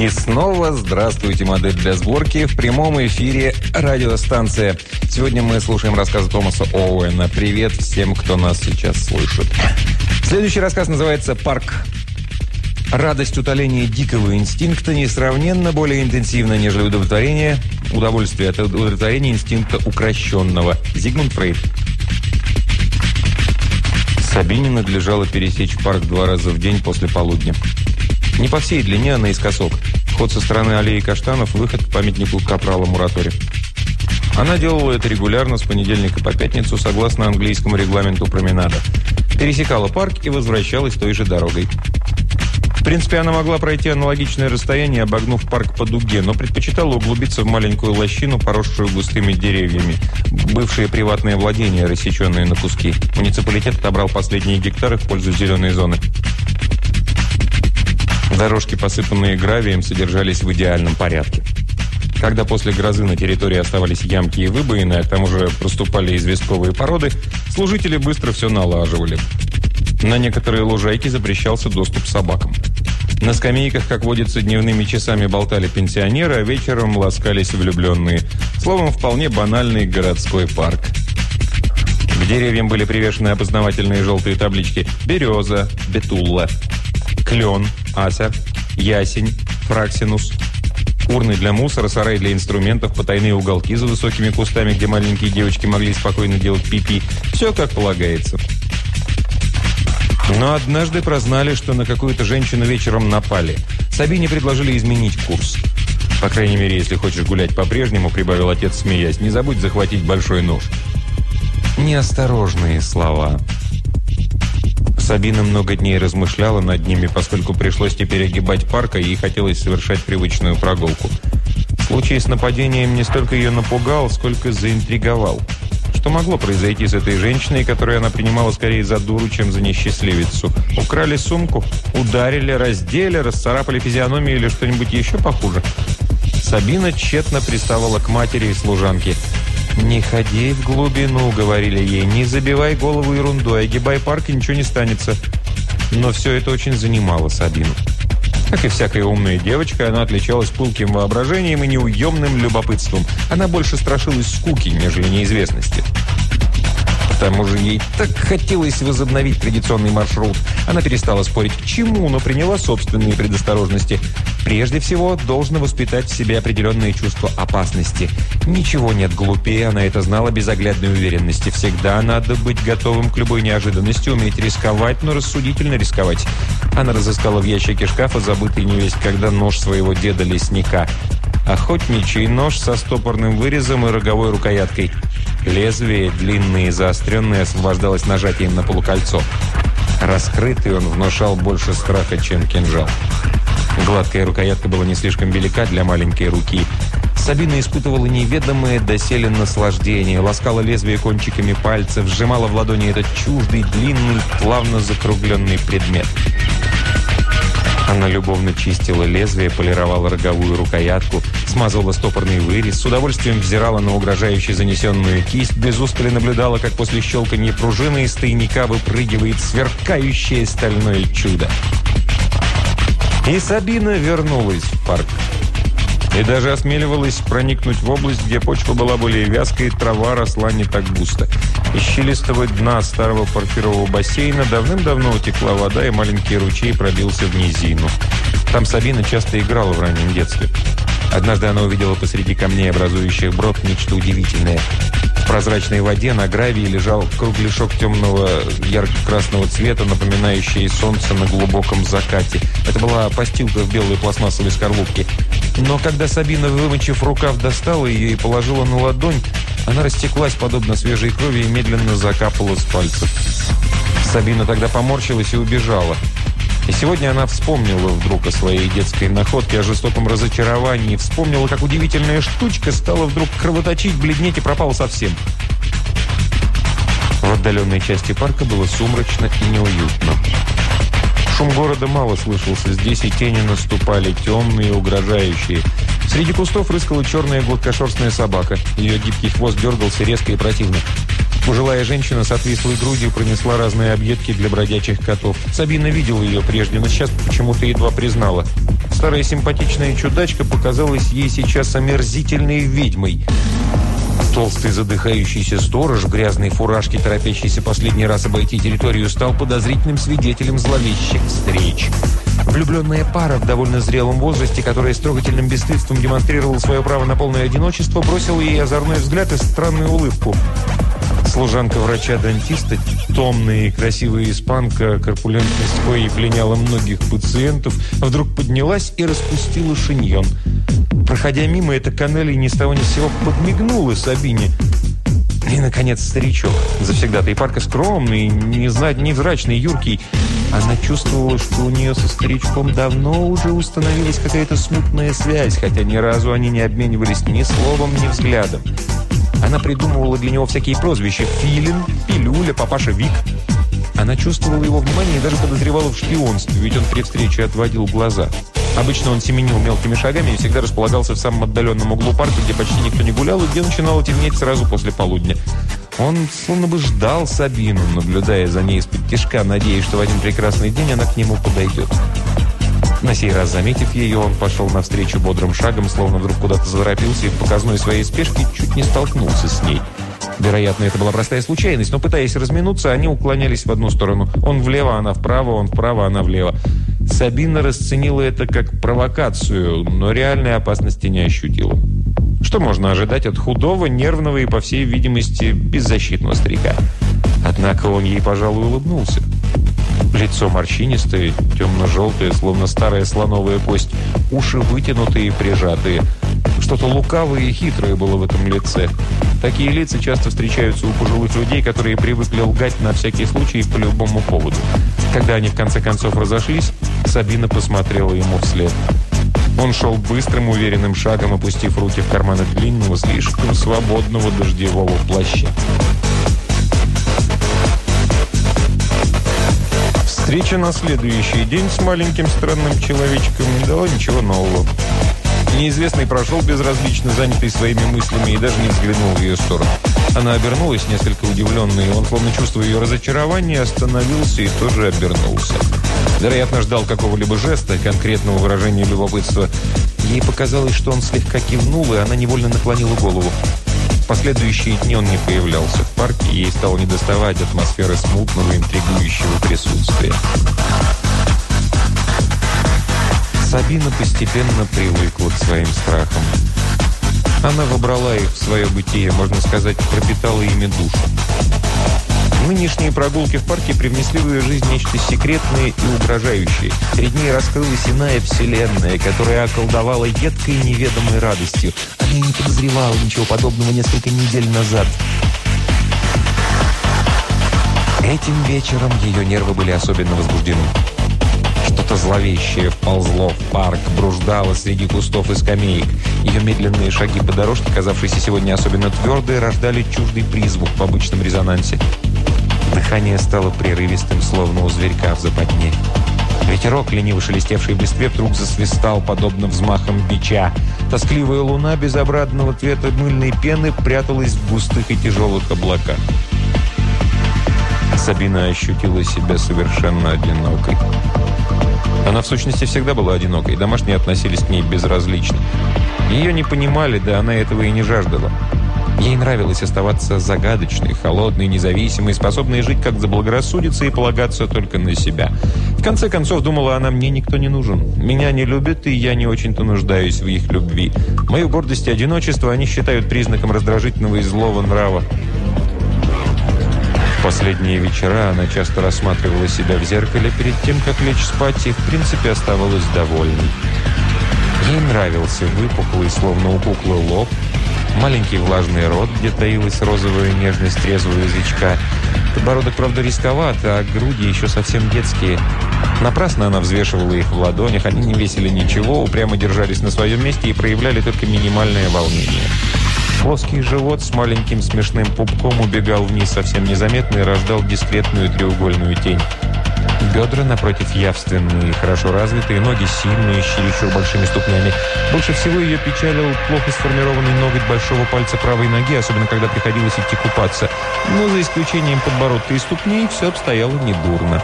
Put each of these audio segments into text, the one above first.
И снова здравствуйте, модель для сборки в прямом эфире радиостанция. Сегодня мы слушаем рассказ Томаса Оуэна. Привет всем, кто нас сейчас слышит. Следующий рассказ называется «Парк». Радость утоления дикого инстинкта несравненно более интенсивна, нежели удовлетворение, удовольствие от удовлетворения инстинкта укращенного. Зигмунд Фрейд. Сабине надлежало пересечь парк два раза в день после полудня. Не по всей длине, а наискосок. Ход со стороны аллеи каштанов, выход к памятнику капрала Муратори. Она делала это регулярно с понедельника по пятницу, согласно английскому регламенту променада. Пересекала парк и возвращалась той же дорогой. В принципе, она могла пройти аналогичное расстояние, обогнув парк по дуге, но предпочитала углубиться в маленькую лощину, поросшую густыми деревьями. Бывшие приватные владения, рассеченные на куски. Муниципалитет отобрал последние гектары в пользу зеленой зоны. Дорожки, посыпанные гравием, содержались в идеальном порядке. Когда после грозы на территории оставались ямки и выбоины, а к тому же проступали известковые породы, служители быстро все налаживали. На некоторые лужайки запрещался доступ собакам. На скамейках, как водится, дневными часами болтали пенсионеры, а вечером ласкались влюбленные. Словом, вполне банальный городской парк. К деревьям были привешены опознавательные желтые таблички «Береза», «Бетулла», «Клен», «Ася», «Ясень», «Фраксинус», урны для мусора, сарай для инструментов, потайные уголки за высокими кустами, где маленькие девочки могли спокойно делать пипи. -пи. Все как полагается. Но однажды прознали, что на какую-то женщину вечером напали. Сабине предложили изменить курс. «По крайней мере, если хочешь гулять по-прежнему», — прибавил отец, смеясь, «не забудь захватить большой нож». Неосторожные слова. Сабина много дней размышляла над ними, поскольку пришлось теперь огибать парк, и ей хотелось совершать привычную прогулку. Случай с нападением не столько ее напугал, сколько заинтриговал. Что могло произойти с этой женщиной, которую она принимала скорее за дуру, чем за несчастливицу? Украли сумку, ударили, раздели, расцарапали физиономию или что-нибудь еще похуже? Сабина тщетно приставала к матери и служанке. «Не ходи в глубину», — говорили ей, — «не забивай голову ерундой, огибай парк, и ничего не станется». Но все это очень занимало Сабину. Как и всякая умная девочка, она отличалась пылким воображением и неуемным любопытством. Она больше страшилась скуки, нежели неизвестности. К тому же ей так хотелось возобновить традиционный маршрут. Она перестала спорить к чему, но приняла собственные предосторожности. Прежде всего, должна воспитать в себе определенные чувства опасности. Ничего нет глупее, она это знала без оглядной уверенности. Всегда надо быть готовым к любой неожиданности, уметь рисковать, но рассудительно рисковать. Она разыскала в ящике шкафа забытый невесть, когда нож своего деда-лесника. Охотничий нож со стопорным вырезом и роговой рукояткой – Лезвие, длинное и заостренное, освобождалось нажатием на полукольцо. Раскрытый он внушал больше страха, чем кинжал. Гладкая рукоятка была не слишком велика для маленькой руки. Сабина испытывала неведомое доселе наслаждение, ласкала лезвие кончиками пальцев, сжимала в ладони этот чуждый, длинный, плавно закругленный предмет. Она любовно чистила лезвие, полировала роговую рукоятку, смазывала стопорный вырез, с удовольствием взирала на угрожающе занесенную кисть, без устали наблюдала, как после щелканья пружины из тайника выпрыгивает сверкающее стальное чудо. И Сабина вернулась в парк. И даже осмеливалась проникнуть в область, где почва была более вязкой, трава росла не так густо. Из щелистого дна старого парфирового бассейна давным-давно утекла вода, и маленький ручей пробился в низину. Там Сабина часто играла в раннем детстве. Однажды она увидела посреди камней, образующих брод, нечто удивительное. Прозрачной воде на гравии лежал кругляшок темного ярко-красного цвета, напоминающий солнце на глубоком закате. Это была постилка в белой пластмассовой скорлупке. Но когда Сабина, вымочив рукав, достала ее и положила на ладонь, она растеклась, подобно свежей крови, и медленно закапала с пальцев. Сабина тогда поморщилась и убежала. И сегодня она вспомнила вдруг о своей детской находке, о жестоком разочаровании, вспомнила, как удивительная штучка стала вдруг кровоточить, бледнеть и пропала совсем. В отдаленной части парка было сумрачно и неуютно. Шум города мало слышался, здесь и тени наступали, темные угрожающие. Среди кустов рыскала черная гладкошерстная собака. Ее гибкий хвост дергался резко и противно. Пожилая женщина с отвислой грудью пронесла разные объедки для бродячих котов. Сабина видела ее прежде, но сейчас почему-то едва признала. Старая симпатичная чудачка показалась ей сейчас омерзительной ведьмой. Толстый задыхающийся сторож в грязной фуражке, торопящийся последний раз обойти территорию, стал подозрительным свидетелем зловещих встреч. Влюбленная пара в довольно зрелом возрасте, которая с трогательным бесстыдством демонстрировала свое право на полное одиночество, бросила ей озорной взгляд и странную улыбку. Служанка врача-дантиста, томная и красивая испанка, корпулентность коей пленяла многих пациентов, вдруг поднялась и распустила шиньон. Проходя мимо, эта канель ни с того ни с сего подмигнула Сабине. И, наконец, старичок. Завсегда-то и парка скромный, невзрачный, юркий. Она чувствовала, что у нее со старичком давно уже установилась какая-то смутная связь, хотя ни разу они не обменивались ни словом, ни взглядом. Она придумывала для него всякие прозвища «Филин», «Пилюля», «Папаша Вик». Она чувствовала его внимание и даже подозревала в шпионстве, ведь он при встрече отводил глаза. Обычно он семенил мелкими шагами и всегда располагался в самом отдаленном углу парка, где почти никто не гулял, и где начинало темнеть сразу после полудня. Он словно бы ждал Сабину, наблюдая за ней из-под тишка, надеясь, что в один прекрасный день она к нему подойдет. На сей раз, заметив ее, он пошел навстречу бодрым шагом, словно вдруг куда-то заторопился и в показной своей спешке чуть не столкнулся с ней. Вероятно, это была простая случайность, но, пытаясь разминуться, они уклонялись в одну сторону. Он влево, она вправо, он вправо, она влево. Сабина расценила это как провокацию, но реальной опасности не ощутила. Что можно ожидать от худого, нервного и, по всей видимости, беззащитного старика? Однако он ей, пожалуй, улыбнулся. Лицо морщинистое, темно-желтое, словно старая слоновая кость. Уши вытянутые и прижатые. Что-то лукавое и хитрое было в этом лице. Такие лица часто встречаются у пожилых людей, которые привыкли лгать на всякий случай по любому поводу. Когда они в конце концов разошлись, Сабина посмотрела ему вслед. Он шел быстрым, уверенным шагом, опустив руки в карманы длинного, слишком свободного дождевого плаща. Встреча на следующий день с маленьким странным человечком не дала ничего нового. Неизвестный прошел безразлично, занятый своими мыслями, и даже не взглянул в ее сторону. Она обернулась, несколько удивленная, и он, словно чувствуя ее разочарование, остановился и тоже обернулся. Вероятно, ждал какого-либо жеста, конкретного выражения любопытства. Ей показалось, что он слегка кивнул, и она невольно наклонила голову последующие дни он не появлялся в парке, и ей стало недоставать атмосферы смутного, интригующего присутствия. Сабина постепенно привыкла к своим страхам. Она вобрала их в свое бытие, можно сказать, пропитала ими душу. Нынешние прогулки в парке привнесли в ее жизнь нечто секретное и угрожающее. Перед ней раскрылась иная вселенная, которая околдовала едкой и неведомой радостью. Она не подозревала ничего подобного несколько недель назад. Этим вечером ее нервы были особенно возбуждены. Что-то зловещее вползло в парк, бруждало среди кустов и скамеек. Ее медленные шаги по дорожке, казавшиеся сегодня особенно твердые, рождали чуждый призвук в обычном резонансе. Дыхание стало прерывистым, словно у зверька в западне. Ветерок, лениво шелестевший в листве, вдруг засвистал, подобно взмахам бича. Тоскливая луна безобразного цвета мыльной пены пряталась в густых и тяжелых облаках. Сабина ощутила себя совершенно одинокой. Она, в сущности, всегда была одинокой. Домашние относились к ней безразлично. Ее не понимали, да она этого и не жаждала. Ей нравилось оставаться загадочной, холодной, независимой, способной жить как заблагорассудится и полагаться только на себя. В конце концов, думала она, мне никто не нужен. Меня не любят, и я не очень-то нуждаюсь в их любви. Мою гордость и одиночество они считают признаком раздражительного и злого нрава. В последние вечера она часто рассматривала себя в зеркале перед тем, как лечь спать, и в принципе оставалась довольной. Ей нравился выпуклый, словно у куклы, лоб, Маленький влажный рот, где таилась розовая нежность трезвого язычка. Подбородок, правда, рисковат, а груди еще совсем детские. Напрасно она взвешивала их в ладонях, они не весили ничего, упрямо держались на своем месте и проявляли только минимальное волнение. Плоский живот с маленьким смешным пупком убегал вниз совсем незаметно и рождал дискретную треугольную тень. Бедра, напротив, явственные, хорошо развитые, ноги сильные, с большими ступнями. Больше всего ее печалил плохо сформированный ноготь большого пальца правой ноги, особенно когда приходилось идти купаться. Но за исключением подбородка и ступней все обстояло недурно.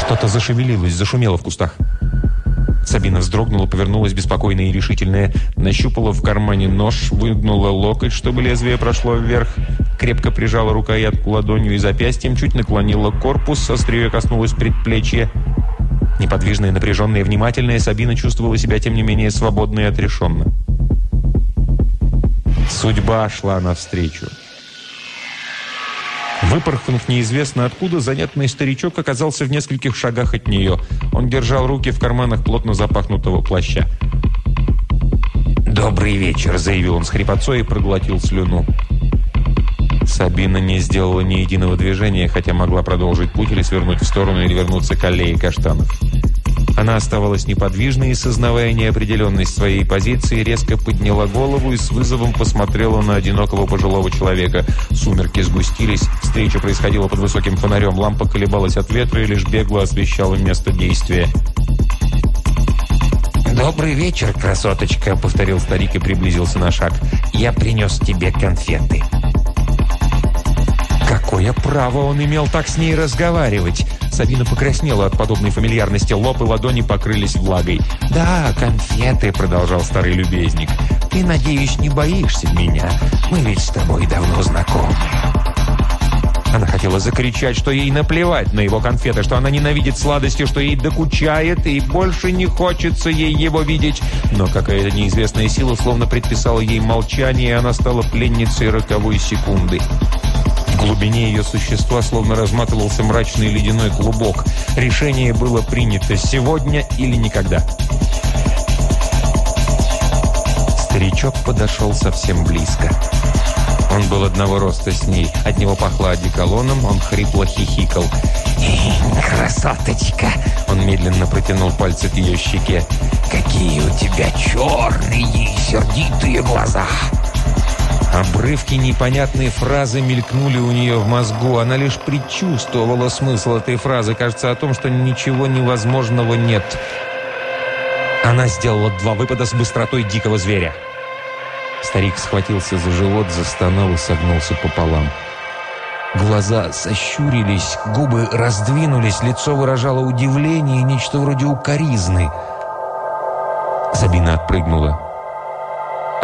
Что-то зашевелилось, зашумело в кустах. Сабина вздрогнула, повернулась беспокойная и решительная, нащупала в кармане нож, выгнула локоть, чтобы лезвие прошло вверх, крепко прижала рукоятку ладонью и запястьем, чуть наклонила корпус, острие коснулась предплечья. Неподвижная, напряженная, внимательная, Сабина чувствовала себя, тем не менее, свободно и отрешенно. Судьба шла навстречу. Выпорхнув неизвестно откуда, занятный старичок оказался в нескольких шагах от нее. Он держал руки в карманах плотно запахнутого плаща. «Добрый вечер», — заявил он с хрипотцой и проглотил слюну. Сабина не сделала ни единого движения, хотя могла продолжить путь или свернуть в сторону или вернуться к аллее каштанов. Она оставалась неподвижной и, сознавая неопределенность своей позиции, резко подняла голову и с вызовом посмотрела на одинокого пожилого человека. Сумерки сгустились, встреча происходила под высоким фонарем, лампа колебалась от ветра и лишь бегло освещала место действия. «Добрый вечер, красоточка», — повторил старик и приблизился на шаг. «Я принес тебе конфеты». Какое право он имел так с ней разговаривать? Сабина покраснела от подобной фамильярности, лоб и ладони покрылись влагой. «Да, конфеты», — продолжал старый любезник. «Ты, надеюсь, не боишься меня? Мы ведь с тобой давно знакомы». Она хотела закричать, что ей наплевать на его конфеты, что она ненавидит сладости, что ей докучает, и больше не хочется ей его видеть. Но какая-то неизвестная сила словно предписала ей молчание, и она стала пленницей роковой секунды. В глубине ее существа словно разматывался мрачный ледяной клубок. Решение было принято сегодня или никогда. Старичок подошел совсем близко. Он был одного роста с ней. От него пахло одеколоном, он хрипло хихикал. «Красоточка!» Он медленно протянул пальцы к ее щеке. «Какие у тебя черные сердитые глаза!» Обрывки непонятной фразы мелькнули у нее в мозгу. Она лишь предчувствовала смысл этой фразы. Кажется о том, что ничего невозможного нет. Она сделала два выпада с быстротой дикого зверя. Старик схватился за живот, застонал и согнулся пополам. Глаза сощурились, губы раздвинулись, лицо выражало удивление и нечто вроде укоризны. Сабина отпрыгнула.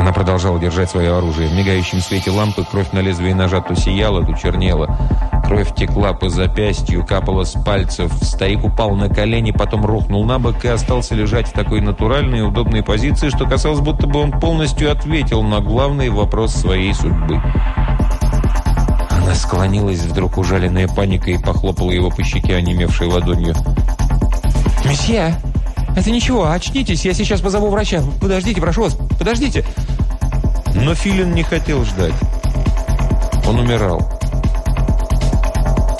Она продолжала держать свое оружие. В мигающем свете лампы кровь на лезвии ножа то сияла, то чернела. Кровь текла по запястью, капала с пальцев. Старик упал на колени, потом рухнул на бок и остался лежать в такой натуральной и удобной позиции, что казалось, будто бы он полностью ответил на главный вопрос своей судьбы. Она склонилась, вдруг ужаленная паникой, и похлопала его по щеке, онемевшей ладонью. «Месье, это ничего, очнитесь, я сейчас позову врача. Подождите, прошу вас, подождите!» Но Филин не хотел ждать. Он умирал.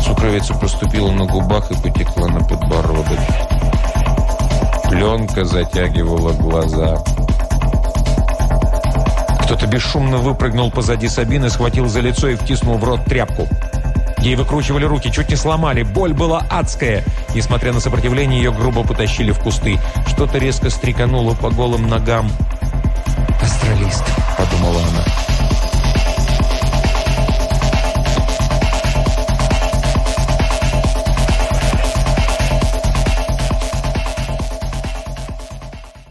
Сукровица проступила на губах и потекла на подбородок. Пленка затягивала глаза. Кто-то бесшумно выпрыгнул позади Сабины, схватил за лицо и втиснул в рот тряпку. Ей выкручивали руки, чуть не сломали. Боль была адская. Несмотря на сопротивление, ее грубо потащили в кусты. Что-то резко стрекануло по голым ногам. «Астралист», — подумала она.